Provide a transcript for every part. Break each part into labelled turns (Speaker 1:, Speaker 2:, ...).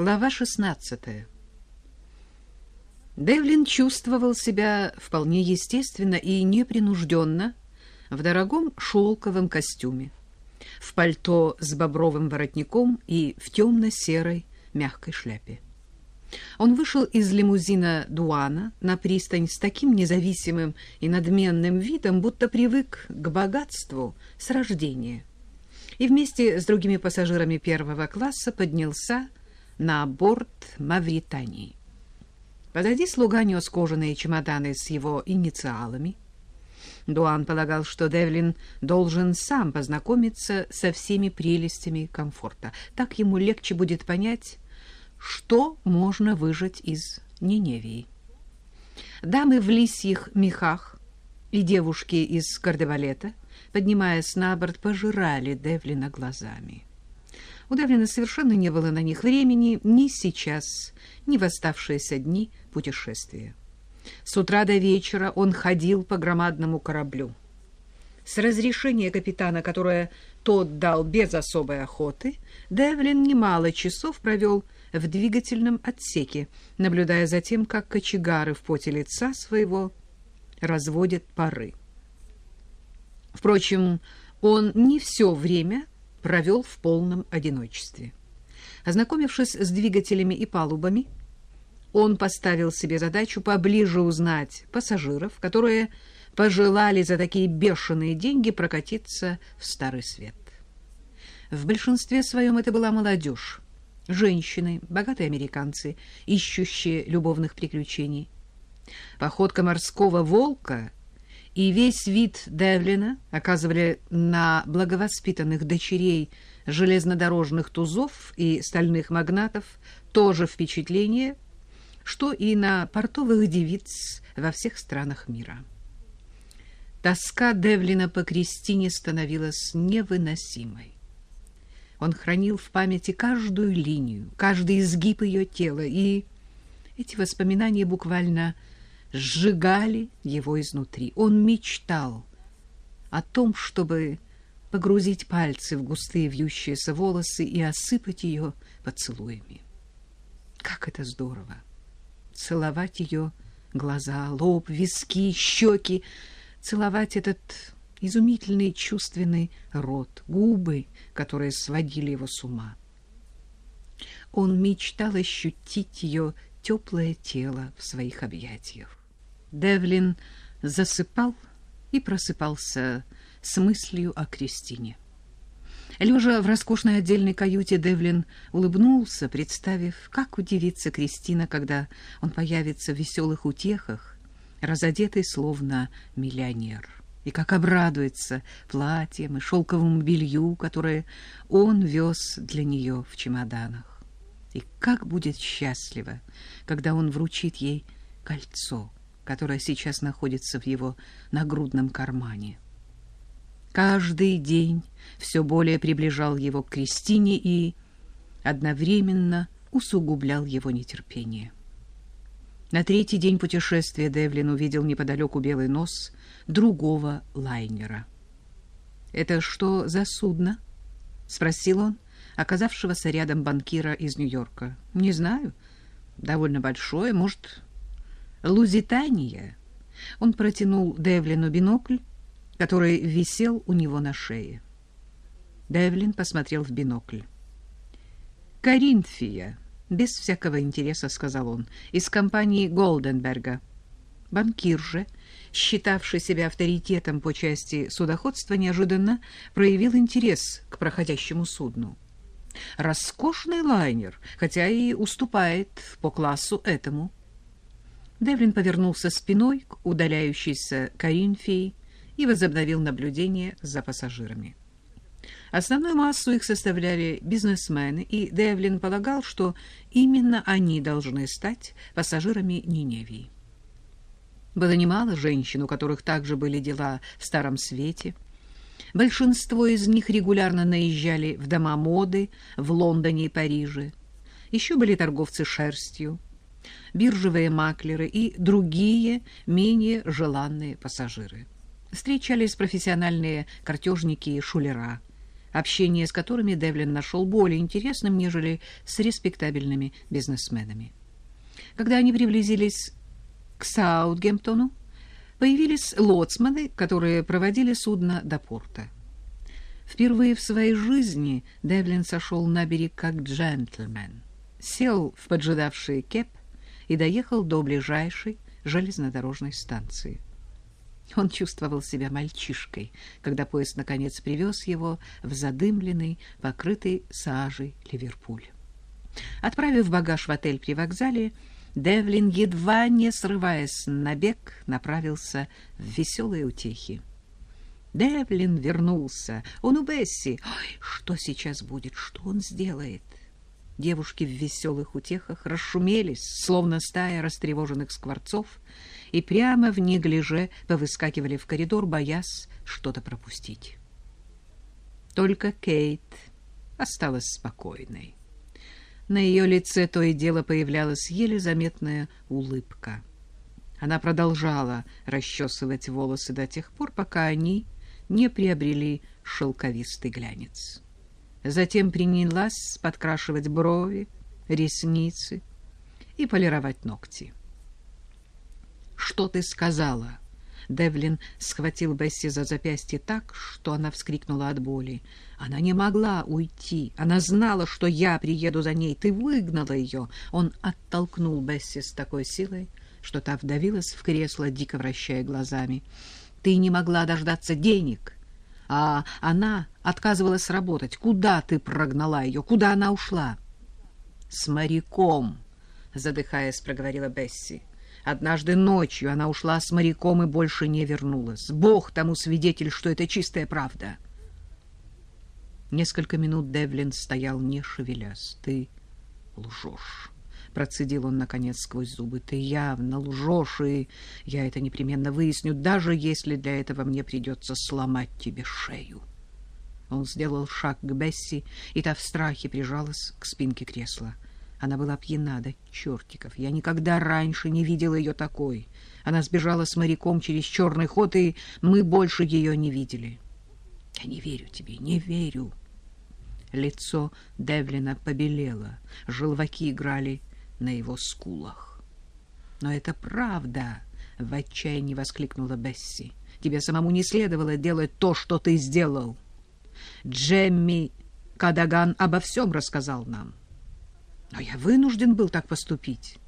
Speaker 1: Глава 16. Девлин чувствовал себя вполне естественно и непринужденно в дорогом шелковом костюме, в пальто с бобровым воротником и в темно-серой мягкой шляпе. Он вышел из лимузина Дуана на пристань с таким независимым и надменным видом, будто привык к богатству с рождения, и вместе с другими пассажирами первого класса поднялся на борт Мавритании. Позади слуга нес кожаные чемоданы с его инициалами. Дуан полагал, что Девлин должен сам познакомиться со всеми прелестями комфорта. Так ему легче будет понять, что можно выжать из Ниневии. Дамы в лисьих мехах и девушки из кардевалета, поднимаясь на борт, пожирали Девлина глазами. У Девлина совершенно не было на них времени ни сейчас, ни в оставшиеся дни путешествия. С утра до вечера он ходил по громадному кораблю. С разрешения капитана, которое тот дал без особой охоты, Девлин немало часов провел в двигательном отсеке, наблюдая за тем, как кочегары в поте лица своего разводят пары. Впрочем, он не все время провел в полном одиночестве. Ознакомившись с двигателями и палубами, он поставил себе задачу поближе узнать пассажиров, которые пожелали за такие бешеные деньги прокатиться в Старый Свет. В большинстве своем это была молодежь, женщины, богатые американцы, ищущие любовных приключений. Походка морского волка и весь вид Девлина оказывали на благовоспитанных дочерей железнодорожных тузов и стальных магнатов то же впечатление, что и на портовых девиц во всех странах мира. Тоска Девлина по Кристине становилась невыносимой. Он хранил в памяти каждую линию, каждый изгиб ее тела, и эти воспоминания буквально сжигали его изнутри. Он мечтал о том, чтобы погрузить пальцы в густые вьющиеся волосы и осыпать ее поцелуями. Как это здорово! Целовать ее глаза, лоб, виски, щеки, целовать этот изумительный чувственный рот, губы, которые сводили его с ума. Он мечтал ощутить ее теплое тело в своих объятиях. Девлин засыпал и просыпался с мыслью о Кристине. Лежа в роскошной отдельной каюте, Девлин улыбнулся, представив, как удивится Кристина, когда он появится в веселых утехах, разодетый словно миллионер, и как обрадуется платьем и шелковому белью, которое он вез для нее в чемоданах. И как будет счастлива, когда он вручит ей кольцо — которая сейчас находится в его нагрудном кармане. Каждый день все более приближал его к Кристине и одновременно усугублял его нетерпение. На третий день путешествия Девлин увидел неподалеку белый нос другого лайнера. «Это что за судно?» — спросил он, оказавшегося рядом банкира из Нью-Йорка. «Не знаю. Довольно большое. Может, Лузитания. Он протянул Девлину бинокль, который висел у него на шее. Девлин посмотрел в бинокль. «Коринфия», — без всякого интереса сказал он, — «из компании Голденберга». Банкир же, считавший себя авторитетом по части судоходства, неожиданно проявил интерес к проходящему судну. Роскошный лайнер, хотя и уступает по классу этому. Девлин повернулся спиной к удаляющейся Коринфии и возобновил наблюдение за пассажирами. Основную массу их составляли бизнесмены, и Девлин полагал, что именно они должны стать пассажирами Ниневии. Было немало женщин, у которых также были дела в Старом Свете. Большинство из них регулярно наезжали в дома моды в Лондоне и Париже. Еще были торговцы шерстью, биржевые маклеры и другие менее желанные пассажиры. Встречались профессиональные картежники и шулера, общение с которыми Девлин нашел более интересным, нежели с респектабельными бизнесменами. Когда они приблизились к Саутгемптону, появились лоцманы, которые проводили судно до порта. Впервые в своей жизни Девлин сошел на берег как джентльмен, сел в поджидавший кеп и доехал до ближайшей железнодорожной станции. Он чувствовал себя мальчишкой, когда поезд наконец привез его в задымленный, покрытый сажей Ливерпуль. Отправив багаж в отель при вокзале, Девлин, едва не срываясь на бег, направился в веселые утехи. Девлин вернулся. Он у Бесси. Ой, что сейчас будет? Что он сделает? Девушки в веселых утехах расшумелись, словно стая растревоженных скворцов, и прямо в неглиже повыскакивали в коридор, боясь что-то пропустить. Только Кейт осталась спокойной. На ее лице то и дело появлялась еле заметная улыбка. Она продолжала расчесывать волосы до тех пор, пока они не приобрели шелковистый глянец. Затем принялась подкрашивать брови, ресницы и полировать ногти. «Что ты сказала?» Девлин схватил Бесси за запястье так, что она вскрикнула от боли. Она не могла уйти. Она знала, что я приеду за ней. Ты выгнала ее. Он оттолкнул Бесси с такой силой, что та вдавилась в кресло, дико вращая глазами. Ты не могла дождаться денег а она отказывалась работать. Куда ты прогнала ее? Куда она ушла? — С моряком, — задыхаясь, проговорила Бесси. Однажды ночью она ушла с моряком и больше не вернулась. Бог тому свидетель, что это чистая правда. Несколько минут Девлин стоял, не шевелясь. — Ты лжешь. Процедил он, наконец, сквозь зубы. Ты явно лжешь, и я это непременно выясню, даже если для этого мне придется сломать тебе шею. Он сделал шаг к Бесси, и та в страхе прижалась к спинке кресла. Она была пьяна до чертиков. Я никогда раньше не видела ее такой. Она сбежала с моряком через черный ход, и мы больше ее не видели. Я не верю тебе, не верю. Лицо Девлина побелело, желваки играли на его скулах. «Но это правда!» — в отчаянии воскликнула Бесси. «Тебе самому не следовало делать то, что ты сделал. Джемми Кадаган обо всем рассказал нам. Но я вынужден был так поступить».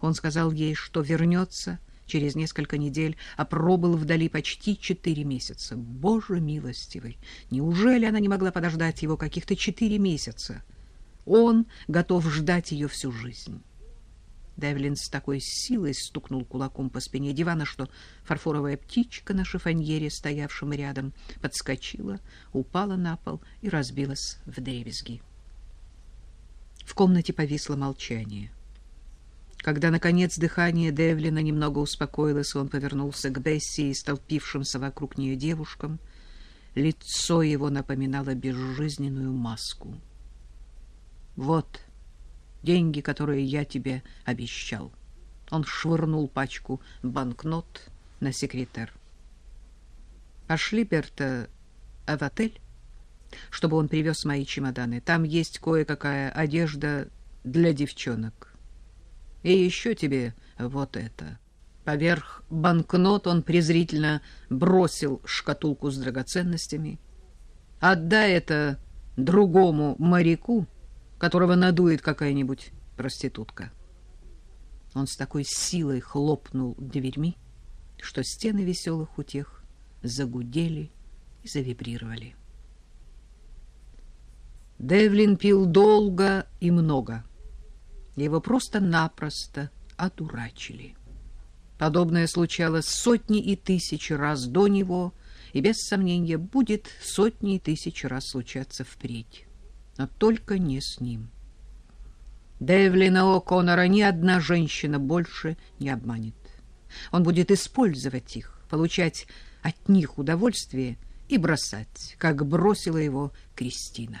Speaker 1: Он сказал ей, что вернется через несколько недель, а пробыл вдали почти четыре месяца. Боже милостивый! Неужели она не могла подождать его каких-то четыре месяца? — он готов ждать ее всю жизнь. Девлин с такой силой стукнул кулаком по спине дивана, что фарфоровая птичка на шифоньере, стоявшем рядом, подскочила, упала на пол и разбилась в дребезги. В комнате повисло молчание. Когда, наконец, дыхание Девлина немного успокоилось, он повернулся к Бесси и столпившимся вокруг нее девушкам. Лицо его напоминало безжизненную маску — вот деньги, которые я тебе обещал. Он швырнул пачку банкнот на секретер. Пошли, Берта, в отель, чтобы он привез мои чемоданы. Там есть кое-какая одежда для девчонок. И еще тебе вот это. Поверх банкнот он презрительно бросил шкатулку с драгоценностями. Отдай это другому моряку, которого надует какая-нибудь проститутка. Он с такой силой хлопнул дверьми, что стены веселых утех загудели и завибрировали. Девлин пил долго и много. Его просто-напросто одурачили. Подобное случалось сотни и тысячи раз до него, и без сомнения будет сотни и тысячи раз случаться впредь но только не с ним. Девлина О'Коннора ни одна женщина больше не обманет. Он будет использовать их, получать от них удовольствие и бросать, как бросила его Кристина.